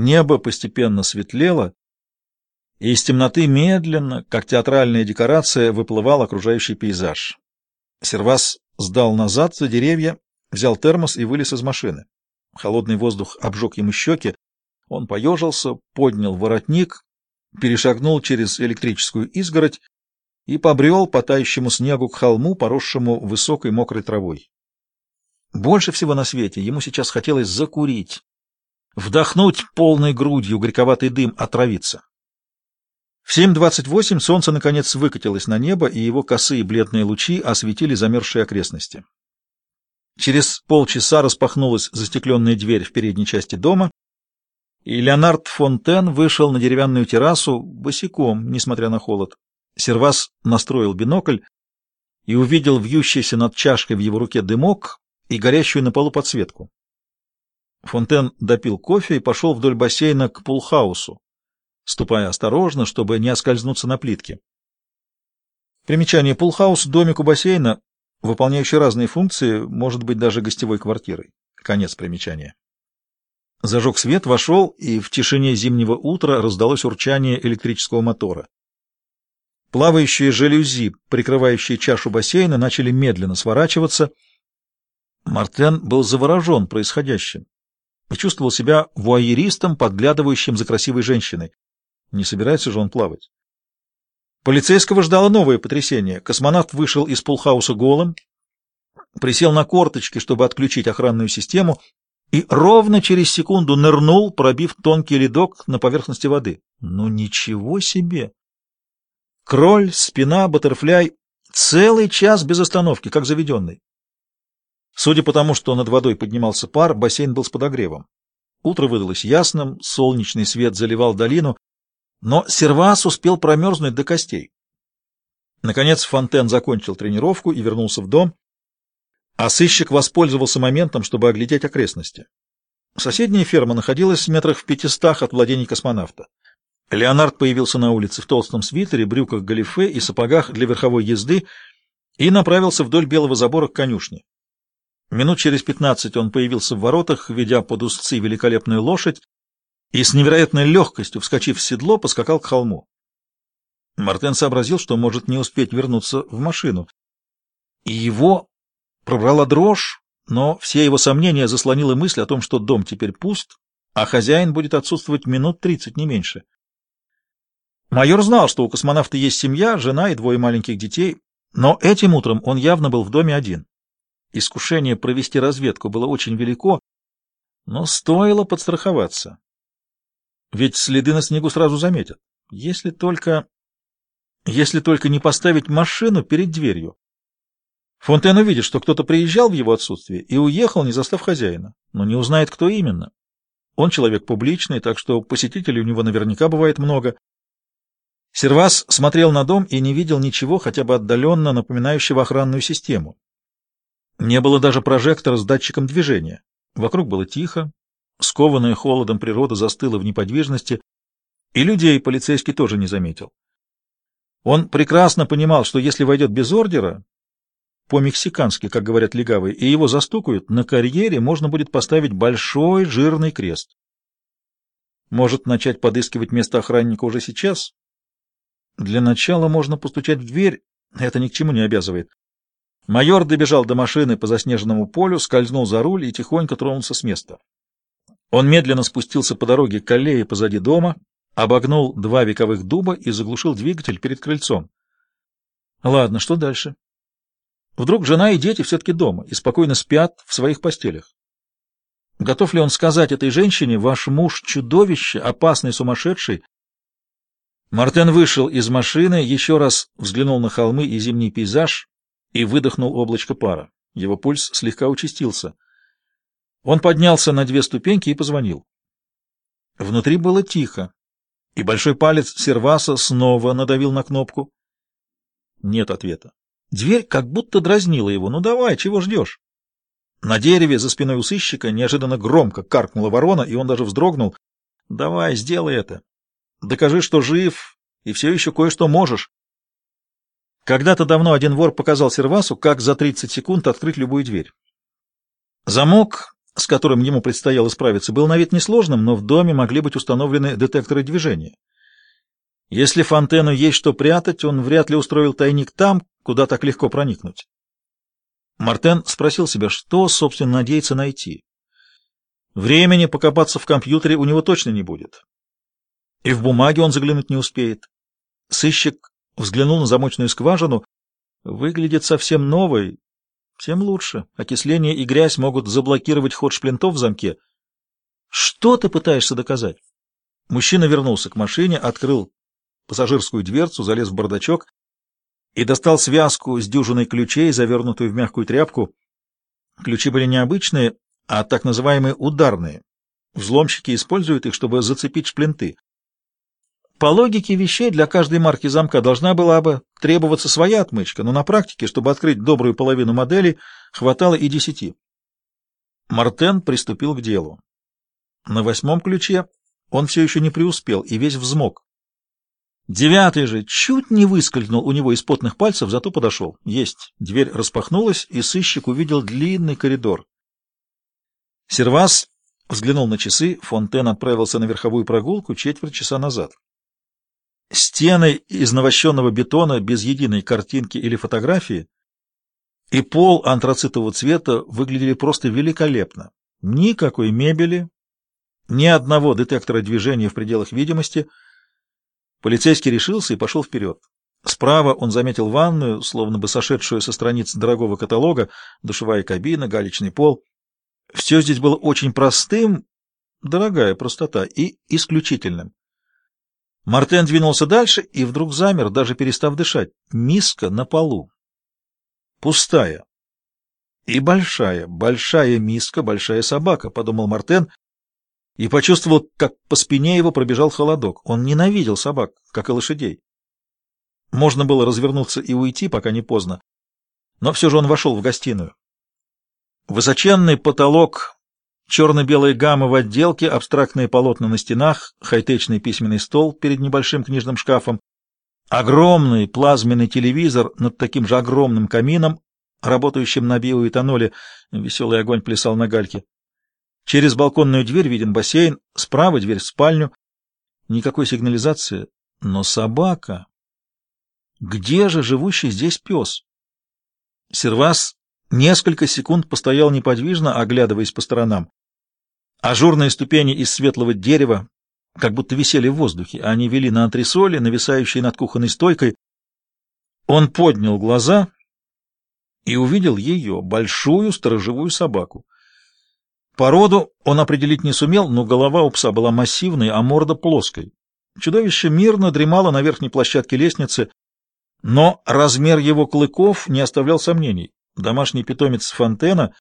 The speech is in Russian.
Небо постепенно светлело, и из темноты медленно, как театральная декорация, выплывал окружающий пейзаж. Сервас сдал назад за деревья, взял термос и вылез из машины. Холодный воздух обжег ему щеки, он поежился, поднял воротник, перешагнул через электрическую изгородь и побрел по тающему снегу к холму, поросшему высокой мокрой травой. Больше всего на свете ему сейчас хотелось закурить, вдохнуть полной грудью горьковатый дым, отравиться. В 7.28 солнце наконец выкатилось на небо, и его косые бледные лучи осветили замерзшие окрестности. Через полчаса распахнулась застекленная дверь в передней части дома, и Леонард Фонтен вышел на деревянную террасу босиком, несмотря на холод. Сервас настроил бинокль и увидел вьющийся над чашкой в его руке дымок и горящую на полу подсветку. Фонтен допил кофе и пошел вдоль бассейна к пулхаусу, ступая осторожно, чтобы не оскользнуться на плитке. Примечание пулхаус — домик у бассейна, выполняющий разные функции, может быть даже гостевой квартирой. Конец примечания. Зажег свет, вошел, и в тишине зимнего утра раздалось урчание электрического мотора. Плавающие жалюзи, прикрывающие чашу бассейна, начали медленно сворачиваться. Мартен был заворожен происходящим и чувствовал себя вуайеристом, подглядывающим за красивой женщиной. Не собирается же он плавать. Полицейского ждало новое потрясение. Космонавт вышел из пулхауса голым, присел на корточки, чтобы отключить охранную систему, и ровно через секунду нырнул, пробив тонкий ледок на поверхности воды. Ну ничего себе! Кроль, спина, баттерфляй — целый час без остановки, как заведенный. Судя по тому, что над водой поднимался пар, бассейн был с подогревом. Утро выдалось ясным, солнечный свет заливал долину, но сервас успел промерзнуть до костей. Наконец Фонтен закончил тренировку и вернулся в дом, а сыщик воспользовался моментом, чтобы оглядеть окрестности. Соседняя ферма находилась в метрах в пятистах от владений космонавта. Леонард появился на улице в толстом свитере, брюках галифе и сапогах для верховой езды и направился вдоль белого забора к конюшне. Минут через пятнадцать он появился в воротах, ведя под узцы великолепную лошадь, и с невероятной легкостью, вскочив в седло, поскакал к холму. Мартен сообразил, что может не успеть вернуться в машину. И его пробрала дрожь, но все его сомнения заслонила мысль о том, что дом теперь пуст, а хозяин будет отсутствовать минут тридцать, не меньше. Майор знал, что у космонавта есть семья, жена и двое маленьких детей, но этим утром он явно был в доме один. Искушение провести разведку было очень велико, но стоило подстраховаться. Ведь следы на снегу сразу заметят. Если только... Если только не поставить машину перед дверью. Фонтен увидит, что кто-то приезжал в его отсутствие и уехал, не застав хозяина, но не узнает, кто именно. Он человек публичный, так что посетителей у него наверняка бывает много. Сервас смотрел на дом и не видел ничего, хотя бы отдаленно напоминающего охранную систему. Не было даже прожектора с датчиком движения. Вокруг было тихо, Скованная холодом природа застыла в неподвижности, и людей полицейский тоже не заметил. Он прекрасно понимал, что если войдет без ордера, по-мексикански, как говорят легавые, и его застукают, на карьере можно будет поставить большой жирный крест. Может начать подыскивать место охранника уже сейчас? Для начала можно постучать в дверь, это ни к чему не обязывает. Майор добежал до машины по заснеженному полю, скользнул за руль и тихонько тронулся с места. Он медленно спустился по дороге к аллее позади дома, обогнул два вековых дуба и заглушил двигатель перед крыльцом. Ладно, что дальше? Вдруг жена и дети все-таки дома и спокойно спят в своих постелях. Готов ли он сказать этой женщине, ваш муж чудовище, опасный, сумасшедший? Мартен вышел из машины, еще раз взглянул на холмы и зимний пейзаж и выдохнул облачко пара. Его пульс слегка участился — он поднялся на две ступеньки и позвонил. Внутри было тихо, и большой палец серваса снова надавил на кнопку. Нет ответа. Дверь как будто дразнила его. «Ну давай, чего ждешь?» На дереве за спиной у сыщика неожиданно громко каркнула ворона, и он даже вздрогнул. «Давай, сделай это. Докажи, что жив, и все еще кое-что можешь». Когда-то давно один вор показал Сервасу, как за 30 секунд открыть любую дверь. Замок с которым ему предстояло справиться, был на вид несложным, но в доме могли быть установлены детекторы движения. Если Фонтену есть что прятать, он вряд ли устроил тайник там, куда так легко проникнуть. Мартен спросил себя, что, собственно, надеется найти. Времени покопаться в компьютере у него точно не будет. И в бумаге он заглянуть не успеет. Сыщик взглянул на замочную скважину. Выглядит совсем новой. Тем лучше. Окисление и грязь могут заблокировать ход шплинтов в замке. Что ты пытаешься доказать? Мужчина вернулся к машине, открыл пассажирскую дверцу, залез в бардачок и достал связку с дюжиной ключей, завернутую в мягкую тряпку. Ключи были необычные, а так называемые ударные. Взломщики используют их, чтобы зацепить шплинты. По логике вещей для каждой марки замка должна была бы требоваться своя отмычка, но на практике, чтобы открыть добрую половину моделей, хватало и десяти. Мартен приступил к делу. На восьмом ключе он все еще не преуспел и весь взмок. Девятый же чуть не выскользнул у него из потных пальцев, зато подошел. Есть. Дверь распахнулась, и сыщик увидел длинный коридор. Сервас взглянул на часы, Фонтен отправился на верховую прогулку четверть часа назад. Стены из навощенного бетона без единой картинки или фотографии и пол антрацитового цвета выглядели просто великолепно. Никакой мебели, ни одного детектора движения в пределах видимости — Полицейский решился и пошел вперед. Справа он заметил ванную, словно бы сошедшую со страниц дорогого каталога, душевая кабина, галечный пол. Все здесь было очень простым, дорогая простота, и исключительным. Мартен двинулся дальше и вдруг замер, даже перестав дышать. Миска на полу. Пустая. И большая, большая миска, большая собака, — подумал Мартен, и почувствовал, как по спине его пробежал холодок. Он ненавидел собак, как и лошадей. Можно было развернуться и уйти, пока не поздно, но все же он вошел в гостиную. Высоченный потолок, черно-белые гаммы в отделке, абстрактные полотна на стенах, хай-течный письменный стол перед небольшим книжным шкафом, огромный плазменный телевизор над таким же огромным камином, работающим на биоэтаноле, веселый огонь плясал на гальке. Через балконную дверь виден бассейн, справа дверь в спальню. Никакой сигнализации, но собака... Где же живущий здесь пес? Сервас несколько секунд постоял неподвижно, оглядываясь по сторонам. Ажурные ступени из светлого дерева как будто висели в воздухе, они вели на антресоли, нависающие над кухонной стойкой. Он поднял глаза и увидел ее, большую сторожевую собаку. Породу он определить не сумел, но голова у пса была массивной, а морда плоской. Чудовище мирно дремало на верхней площадке лестницы, но размер его клыков не оставлял сомнений. Домашний питомец Фонтена